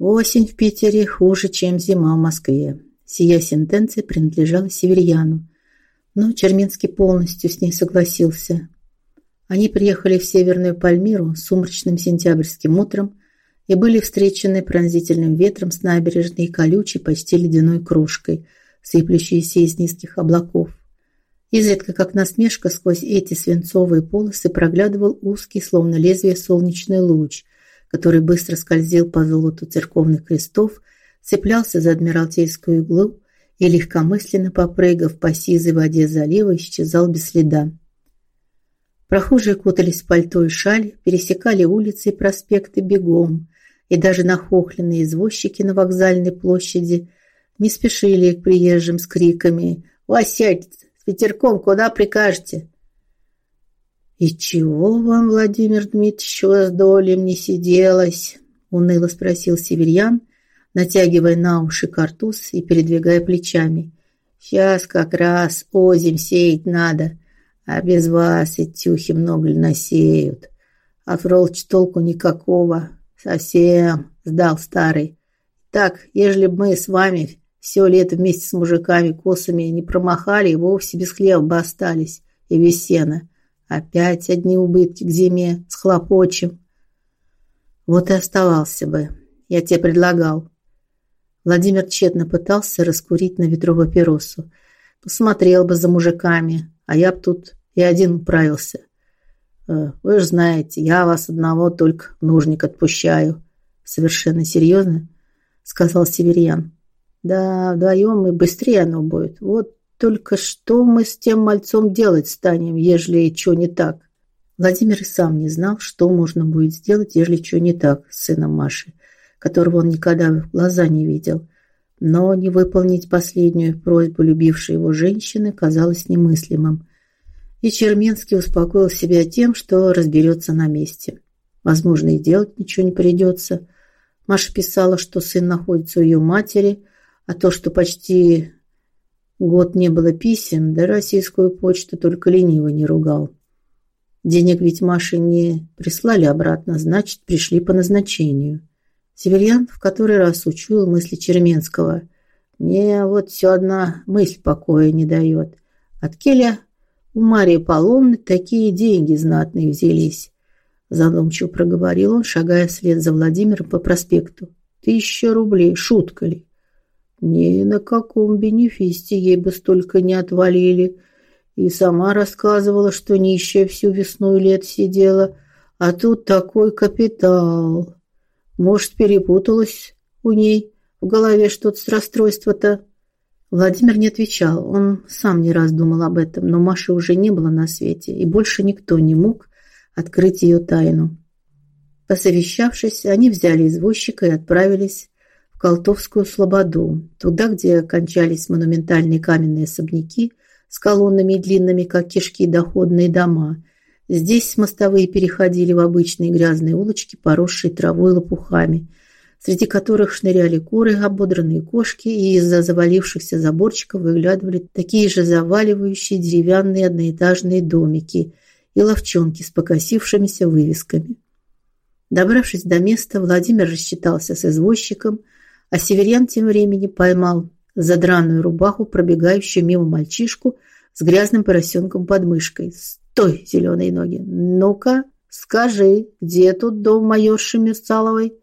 Осень в Питере хуже, чем зима в Москве. Сия сентенция принадлежала Северьяну, но Черминский полностью с ней согласился. Они приехали в Северную Пальмиру сумрачным сентябрьским утром и были встречены пронзительным ветром с набережной и колючей, почти ледяной крошкой, сыплющейся из низких облаков. Изредка, как насмешка, сквозь эти свинцовые полосы проглядывал узкий, словно лезвие, солнечный луч, который быстро скользил по золоту церковных крестов, цеплялся за адмиралтейскую иглу и, легкомысленно попрыгав по сизой воде залива, исчезал без следа. Прохожие кутались в пальто и шаль, пересекали улицы и проспекты бегом, и даже нахохленные извозчики на вокзальной площади не спешили к приезжим с криками «Васять, с ветерком куда прикажете?» «И чего вам, Владимир Дмитриевич, с долем не сиделось?» – уныло спросил северян, натягивая на уши картуз и передвигая плечами. «Сейчас как раз озим сеять надо, а без вас и тюхи много ли насеют. А Фролч толку никакого, совсем сдал старый. Так, ежели бы мы с вами все лето вместе с мужиками косами не промахали, вовсе без хлеба остались и без сена. Опять одни убытки к зиме с хлопочем. Вот и оставался бы. Я тебе предлагал. Владимир тщетно пытался раскурить на ветру папиросу. Посмотрел бы за мужиками, а я б тут и один управился. Э, вы же знаете, я вас одного только нужник отпущаю. Совершенно серьезно, сказал Северьян. Да, вдвоем и быстрее оно будет. Вот только что мы с тем мальцом делать станем, ежели что не так? Владимир и сам не знал, что можно будет сделать, ежели что не так с сыном Маши, которого он никогда в глаза не видел. Но не выполнить последнюю просьбу любившей его женщины казалось немыслимым. И Черменский успокоил себя тем, что разберется на месте. Возможно, и делать ничего не придется. Маша писала, что сын находится у ее матери, а то, что почти Год не было писем, да российскую почту только лениво не ругал. Денег ведь Маше не прислали обратно, значит, пришли по назначению. Северян в который раз учуял мысли Черменского. Мне вот все одна мысль покоя не дает. От Келя у Марии Павловны такие деньги знатные взялись. Задумчиво проговорил он, шагая вслед за Владимиром по проспекту. Тысяча рублей, шутка ли? Ни на каком бенефисте ей бы столько не отвалили. И сама рассказывала, что нищая всю весну и лет сидела, а тут такой капитал. Может, перепуталось у ней в голове что-то с расстройства-то? Владимир не отвечал. Он сам не раз думал об этом, но Маши уже не было на свете, и больше никто не мог открыть ее тайну. Посовещавшись, они взяли извозчика и отправились Колтовскую слободу, туда, где кончались монументальные каменные особняки с колоннами длинными, как кишки, доходные дома. Здесь мостовые переходили в обычные грязные улочки, поросшие травой и лопухами, среди которых шныряли куры, ободранные кошки, и из-за завалившихся заборчиков выглядывали такие же заваливающие деревянные одноэтажные домики и ловчонки с покосившимися вывесками. Добравшись до места, Владимир рассчитался с извозчиком – а Северян тем временем поймал задраную рубаху пробегающую мимо мальчишку с грязным поросенком под мышкой. «Стой, зеленые ноги! Ну-ка, скажи, где тут дом майорши Мерцаловой?»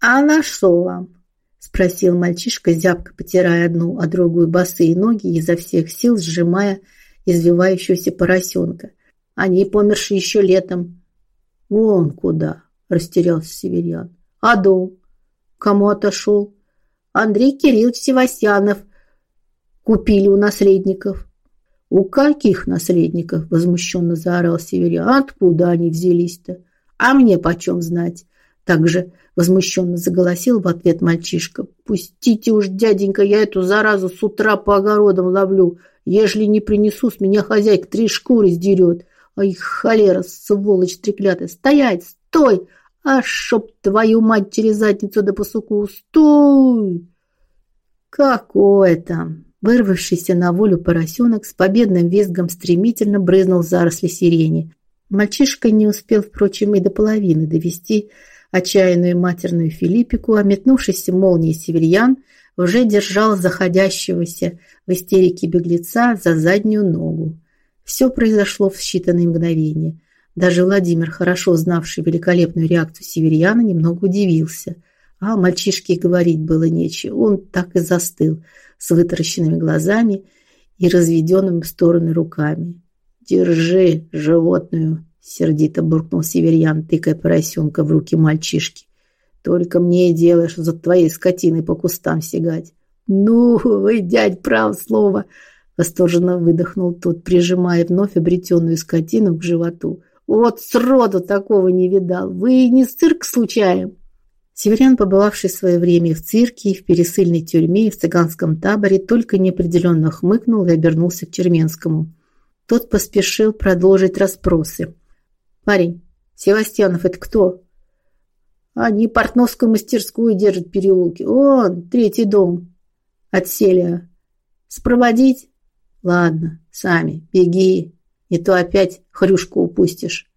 «А на что вам?» – спросил мальчишка, зябко потирая одну, а другую босые ноги изо всех сил сжимая извивающегося поросенка. «Они померши еще летом». «Вон куда!» – растерялся Северян. «А дом? Кому отошел?» Андрей Кириллович Севастьянов купили у наследников. У каких наследников? возмущенно заорал Северян. Откуда они взялись-то? А мне почем знать? Также возмущенно заголосил в ответ мальчишка. Пустите уж, дяденька, я эту заразу с утра по огородам ловлю. Ежели не принесу, с меня хозяйка три шкуры сдерет. Ай, холера, сволочь треклятая. Стоять, стой! А чтоб твою мать через задницу да по суку, стой! Какое там! Вырвавшийся на волю поросенок с победным визгом стремительно брызнул заросли сирени. Мальчишка не успел, впрочем, и до половины довести отчаянную матерную Филиппику, а метнувшийся молнией северьян уже держал заходящегося в истерике беглеца за заднюю ногу. Все произошло в считанные мгновения. Даже Владимир, хорошо знавший великолепную реакцию северьяна, немного удивился. А мальчишке говорить было нечего. Он так и застыл с вытаращенными глазами и разведенными в стороны руками. «Держи животную!» – сердито буркнул северьян, тыкая поросенка в руки мальчишки. «Только мне и делаешь за твоей скотиной по кустам сигать». «Ну, вы, дядь, прав слово!» – восторженно выдохнул тот, прижимая вновь обретенную скотину к животу. «Вот сроду такого не видал! Вы не с цирк случаем?» Северян, побывавший в свое время в цирке, в пересыльной тюрьме, и в цыганском таборе, только неопределенно хмыкнул и обернулся к Черменскому. Тот поспешил продолжить расспросы. «Парень, Севастьянов это кто?» «Они портновскую мастерскую держат в переулке. Он, третий дом. Отсели. Спроводить?» «Ладно, сами, беги, не то опять хрюшку упустишь».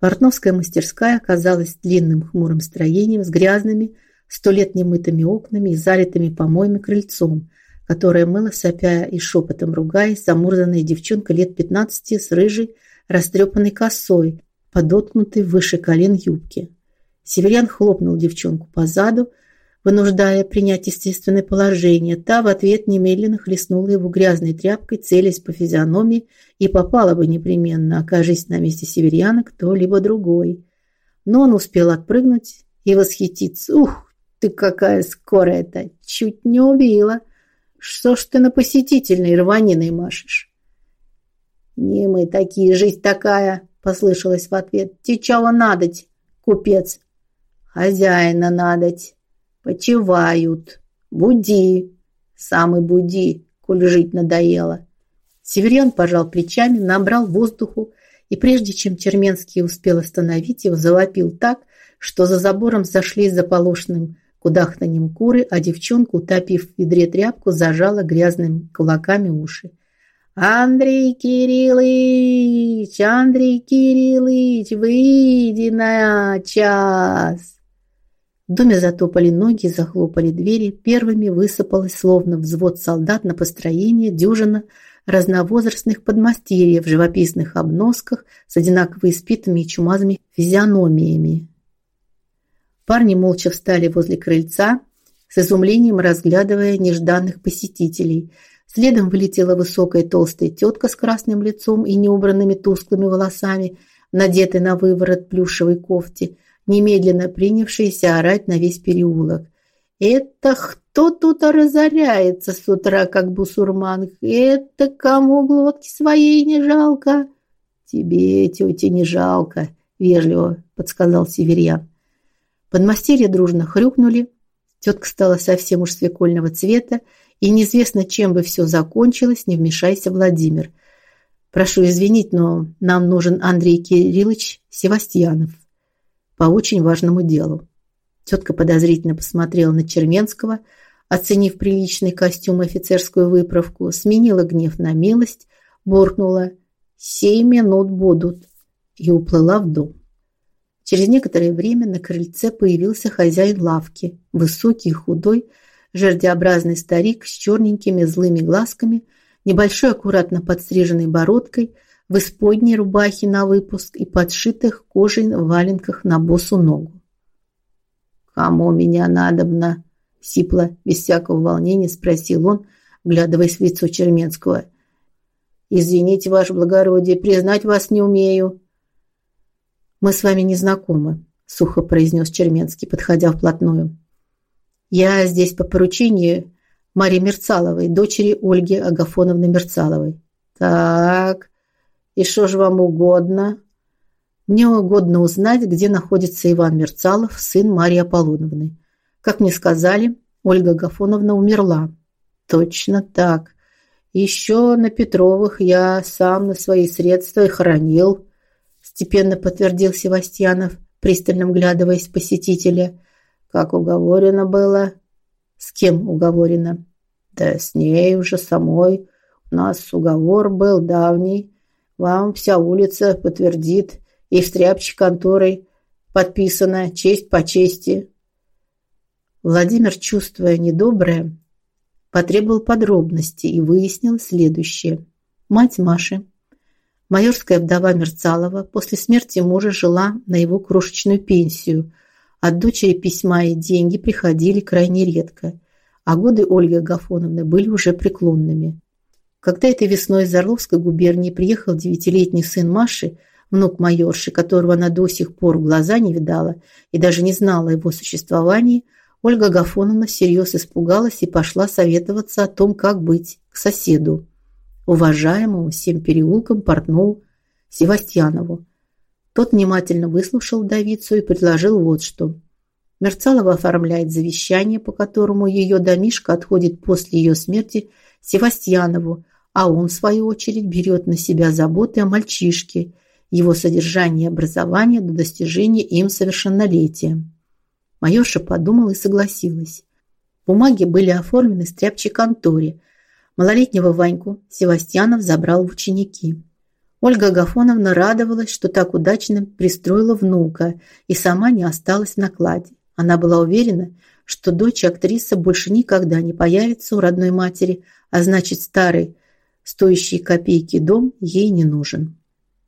Портновская мастерская оказалась длинным хмурым строением с грязными, сто лет немытыми окнами и залитыми помоями крыльцом, которое мыло сопя и шепотом ругаясь, замурзанная девчонка лет пятнадцати с рыжей, растрепанной косой, подоткнутой выше колен юбки. Северян хлопнул девчонку по заду, вынуждая принять естественное положение. Та в ответ немедленно хлестнула его грязной тряпкой, целясь по физиономии, и попала бы непременно, окажись на месте северяна кто-либо другой. Но он успел отпрыгнуть и восхититься. «Ух, ты какая скорая-то! Чуть не убила! Что ж ты на посетительной рваниной машешь?» «Не мы такие, жизнь такая!» – послышалось в ответ. «Те чего надоть, купец?» «Хозяина надоть!» Почивают. Буди. Самый буди, коль жить надоело. Северян пожал плечами, набрал воздуху, и прежде чем Черменский успел остановить его, завопил так, что за забором сошлись заполошенным кудахтаньем куры, а девчонка, утопив в ведре тряпку, зажала грязными кулаками уши. «Андрей Кириллович! Андрей Кириллович, выйди на час!» В доме затопали ноги, захлопали двери. Первыми высыпалось, словно взвод солдат на построение, дюжина разновозрастных подмастерьев в живописных обносках с одинаково испитыми и чумазыми физиономиями. Парни молча встали возле крыльца, с изумлением разглядывая нежданных посетителей. Следом вылетела высокая толстая тетка с красным лицом и неубранными тусклыми волосами, надетой на выворот плюшевой кофте – немедленно принявшиеся орать на весь переулок. «Это кто тут разоряется с утра, как бусурман? Это кому глотки своей не жалко?» «Тебе, тетя, не жалко», – вежливо подсказал Северьян. Подмастерья дружно хрюкнули. Тетка стала совсем уж свекольного цвета, и неизвестно, чем бы все закончилось, не вмешайся, Владимир. «Прошу извинить, но нам нужен Андрей Кириллович Севастьянов» по очень важному делу. Тетка подозрительно посмотрела на Черменского, оценив приличный костюм и офицерскую выправку, сменила гнев на милость, буркнула «Сей минут будут» и уплыла в дом. Через некоторое время на крыльце появился хозяин лавки, высокий худой, жердеобразный старик с черненькими злыми глазками, небольшой аккуратно подстриженной бородкой – в исподней рубахе на выпуск и подшитых кожей валенках на босу ногу. «Кому меня надобно?» – сипло, без всякого волнения спросил он, вглядываясь в лицо Черменского. «Извините, ваше благородие, признать вас не умею». «Мы с вами не знакомы», – сухо произнес Черменский, подходя вплотную. «Я здесь по поручению Марии Мерцаловой, дочери Ольги Агафоновны Мерцаловой». «Так, и что же вам угодно? Мне угодно узнать, где находится Иван Мерцалов, сын Марии Аполлоновны. Как мне сказали, Ольга Гафоновна умерла. Точно так. Еще на Петровых я сам на свои средства и хоронил, степенно подтвердил Севастьянов, пристально вглядываясь в посетителя. Как уговорено было? С кем уговорено? Да с ней уже самой. У нас уговор был давний. Вам вся улица подтвердит, и в стряпчей конторой подписано честь по чести. Владимир, чувствуя недоброе, потребовал подробностей и выяснил следующее. Мать Маши, майорская вдова Мерцалова, после смерти мужа жила на его крошечную пенсию. От дочери письма и деньги приходили крайне редко, а годы Ольги Агафоновны были уже преклонными. Когда этой весной из Орловской губернии приехал девятилетний сын Маши, внук майорши, которого она до сих пор в глаза не видала и даже не знала его существовании, Ольга Агафоновна всерьез испугалась и пошла советоваться о том, как быть к соседу, уважаемому всем переулкам портному Севастьянову. Тот внимательно выслушал Давицу и предложил вот что. Мерцалова оформляет завещание, по которому ее домишка отходит после ее смерти Севастьянову, а он, в свою очередь, берет на себя заботы о мальчишке, его содержание и образование до достижения им совершеннолетия. Майорша подумала и согласилась. Бумаги были оформлены в стряпчей конторе. Малолетнего Ваньку Севастьянов забрал в ученики. Ольга Агафоновна радовалась, что так удачно пристроила внука и сама не осталась в накладе. Она была уверена, что дочь актриса больше никогда не появится у родной матери, а значит, старый, стоящий копейки дом ей не нужен.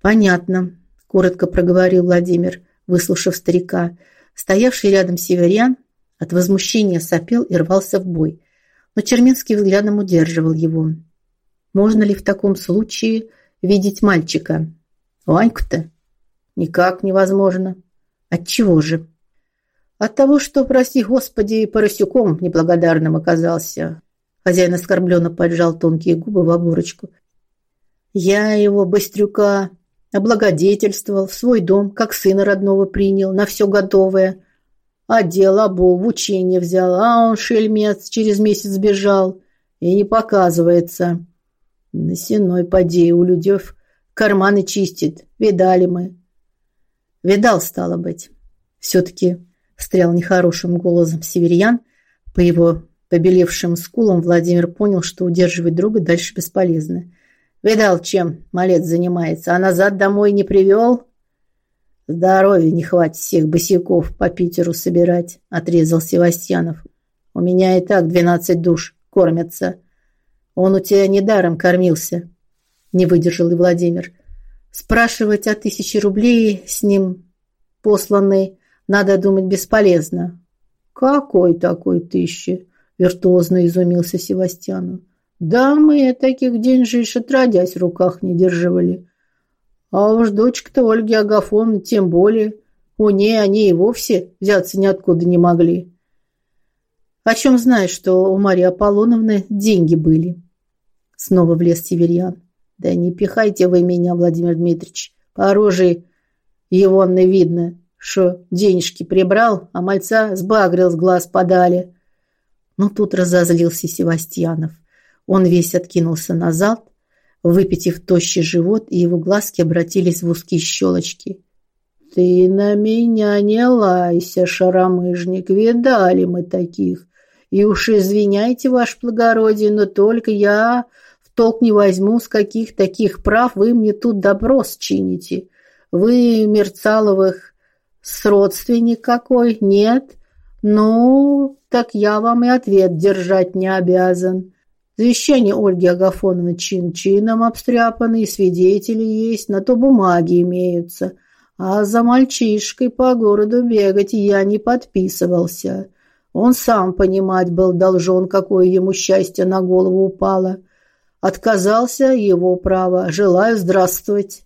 Понятно, коротко проговорил Владимир, выслушав старика. Стоявший рядом северян от возмущения сопел и рвался в бой, но Черменский взглядом удерживал его. Можно ли в таком случае видеть мальчика? Ваньку-то никак невозможно. От чего же? От того, что, прости господи, поросюком неблагодарным оказался. Хозяин оскорбленно поджал тонкие губы в оборочку. Я его, быстрюка, облагодетельствовал, в свой дом, как сына родного принял, на все готовое. Одел, обул, в учение взял, а он, шельмец, через месяц сбежал и не показывается. На сеной поди у людей карманы чистит, видали мы. Видал, стало быть. Все-таки встрял нехорошим голосом северян. По его побелевшим скулам Владимир понял, что удерживать друга дальше бесполезно. Видал, чем малец занимается, а назад домой не привел? Здоровья не хватит всех босиков по Питеру собирать, отрезал Севастьянов. У меня и так двенадцать душ кормятся. Он у тебя недаром кормился, не выдержал и Владимир. Спрашивать о тысяче рублей с ним посланной, надо думать, бесполезно. Какой такой тысячи? Виртуозно изумился Севастьяну. Да мы таких деньжиш отродясь в руках не держивали. А уж дочка-то Ольги Агафоновны тем более. У ней они и вовсе взяться ниоткуда не могли. О чем знаешь, что у Марии Аполлоновны деньги были? Снова влез Северьян. Да не пихайте вы меня, Владимир Дмитриевич. По роже егонной видно, что денежки прибрал, а мальца сбагрил с глаз подали. Но тут разозлился Севастьянов. Он весь откинулся назад, выпитив тощий живот, и его глазки обратились в узкие щелочки. «Ты на меня не лайся, шаромыжник, видали мы таких. И уж извиняйте, ваше благородие, но только я в толк не возьму, с каких таких прав вы мне тут добро чините. Вы, Мерцаловых, с родственник какой? Нет? Ну, так я вам и ответ держать не обязан. Завещание Ольги Агафоновны чин-чином обстряпаны, и свидетели есть, на то бумаги имеются. А за мальчишкой по городу бегать я не подписывался. Он сам понимать был должен, какое ему счастье на голову упало. Отказался его право. Желаю здравствовать.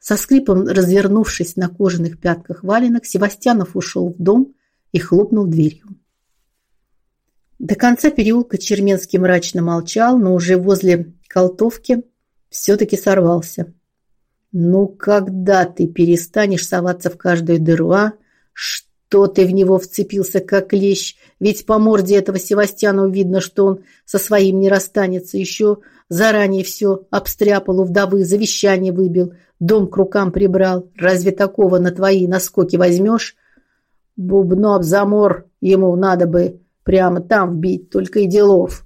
Со скрипом развернувшись на кожаных пятках валенок, Севастьянов ушел в дом и хлопнул дверью. До конца переулка Черменский мрачно молчал, но уже возле Колтовки все-таки сорвался. «Ну, когда ты перестанешь соваться в каждую дыру, а? Что ты в него вцепился, как клещ? Ведь по морде этого Севастьяну видно, что он со своим не расстанется. Еще заранее все обстряпал у вдовы, завещание выбил, дом к рукам прибрал. Разве такого на твои наскоки возьмешь? Бубноб замор ему надо бы Прямо там вбить, только и делов.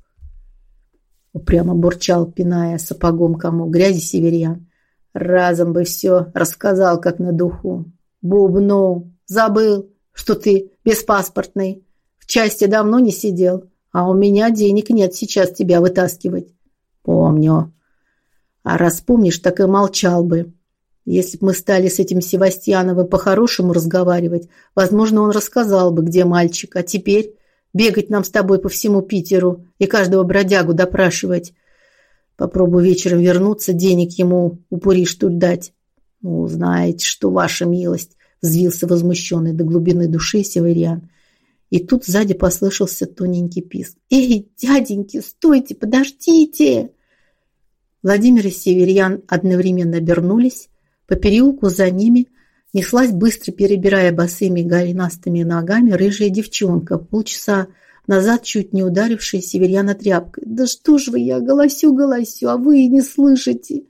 Упрямо бурчал, пиная сапогом кому грязи северян. Разом бы все рассказал, как на духу. Бубну, забыл, что ты беспаспортный. В части давно не сидел, а у меня денег нет сейчас тебя вытаскивать. Помню. А раз помнишь, так и молчал бы. Если бы мы стали с этим Севастьяновым по-хорошему разговаривать, возможно, он рассказал бы, где мальчик. А теперь бегать нам с тобой по всему Питеру и каждого бродягу допрашивать. Попробую вечером вернуться, денег ему упуришь тут дать. Ну, знаете, что ваша милость, взвился возмущенный до глубины души Северян. И тут сзади послышался тоненький писк. «Эй, дяденьки, стойте, подождите!» Владимир и Северян одновременно обернулись. По переулку за ними неслась, быстро перебирая босыми голенастыми ногами, рыжая девчонка, полчаса назад чуть не ударившая Северяна тряпкой. «Да что ж вы, я голосю-голосю, а вы и не слышите!»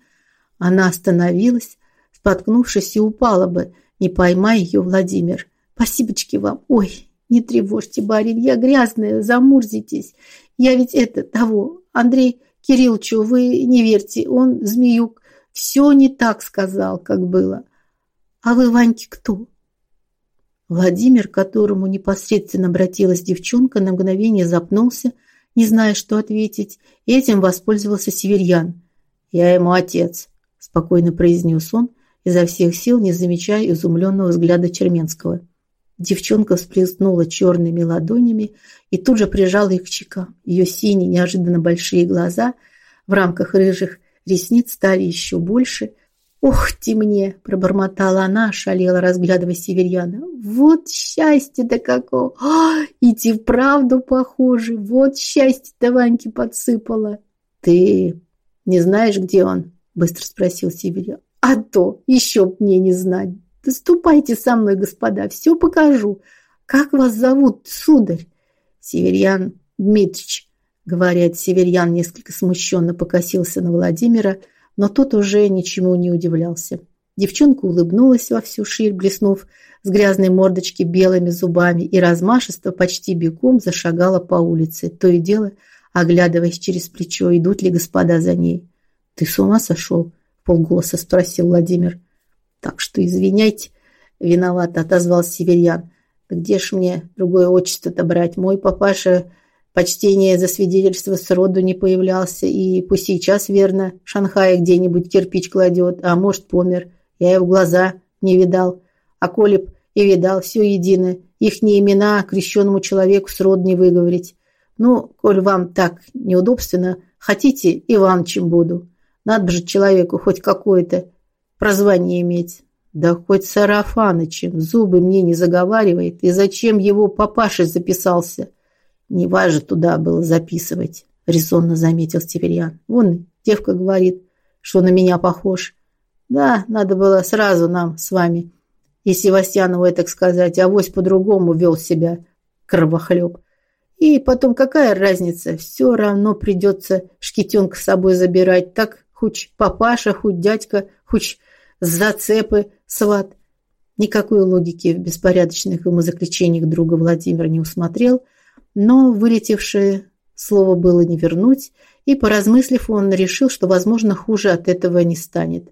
Она остановилась, споткнувшись и упала бы, не поймая ее Владимир. «Спасибочки вам! Ой, не тревожьте, барин, я грязная, замурзитесь. Я ведь это, того, Андрей Кирилловичу, вы не верьте, он, змеюк, все не так сказал, как было. А вы, Ваньки, кто? Владимир, к которому непосредственно обратилась девчонка, на мгновение запнулся, не зная, что ответить. Этим воспользовался Северьян. «Я ему отец», – спокойно произнес он, изо всех сил не замечая изумленного взгляда Черменского. Девчонка всплеснула черными ладонями и тут же прижала их к щекам. Ее синие, неожиданно большие глаза в рамках рыжих Ресниц стали еще больше. «Ох ты мне!» – пробормотала она, шалела, разглядывая северьяна. «Вот счастье-то какое! А, и ты вправду похожи! Вот счастье-то Ваньке подсыпала!» «Ты не знаешь, где он?» – быстро спросил северьян. «А то! Еще б мне не знать! Да ступайте со мной, господа, все покажу! Как вас зовут, сударь?» «Северьян Дмитрич», Говорят, Северьян несколько смущенно покосился на Владимира, но тот уже ничему не удивлялся. Девчонка улыбнулась во всю ширь, блеснув с грязной мордочки белыми зубами и размашисто, почти бегом зашагала по улице, то и дело оглядываясь через плечо, идут ли господа за ней. «Ты с ума сошел?» – полголоса спросил Владимир. «Так что извиняйте», – виновато отозвался Северьян. «Где ж мне другое отчество-то брать? Мой папаша Почтение за свидетельство сроду не появлялся, и пусть сейчас, верно, в Шанхае где-нибудь кирпич кладет, а может, помер. Я его глаза не видал. А коли и видал, все едино. Ихние имена крещенному человеку срод не выговорить. Ну, коль вам так неудобственно, хотите, и вам чем буду. Надо же человеку хоть какое-то прозвание иметь. Да хоть Сарафанычем, зубы мне не заговаривает, и зачем его папашей записался? Не важно туда было записывать, резонно заметил Северян. Вон девка говорит, что на меня похож. Да, надо было сразу нам с вами. И Севастьянову так сказать, авось по-другому вел себя кровохлеб. И потом какая разница, все равно придется шкетенка с собой забирать. Так хоть папаша, хоть дядька, хоть зацепы, сват. Никакой логики в беспорядочных умозаключениях друга Владимир не усмотрел – но вылетевшее слово было не вернуть, и, поразмыслив, он решил, что, возможно, хуже от этого не станет.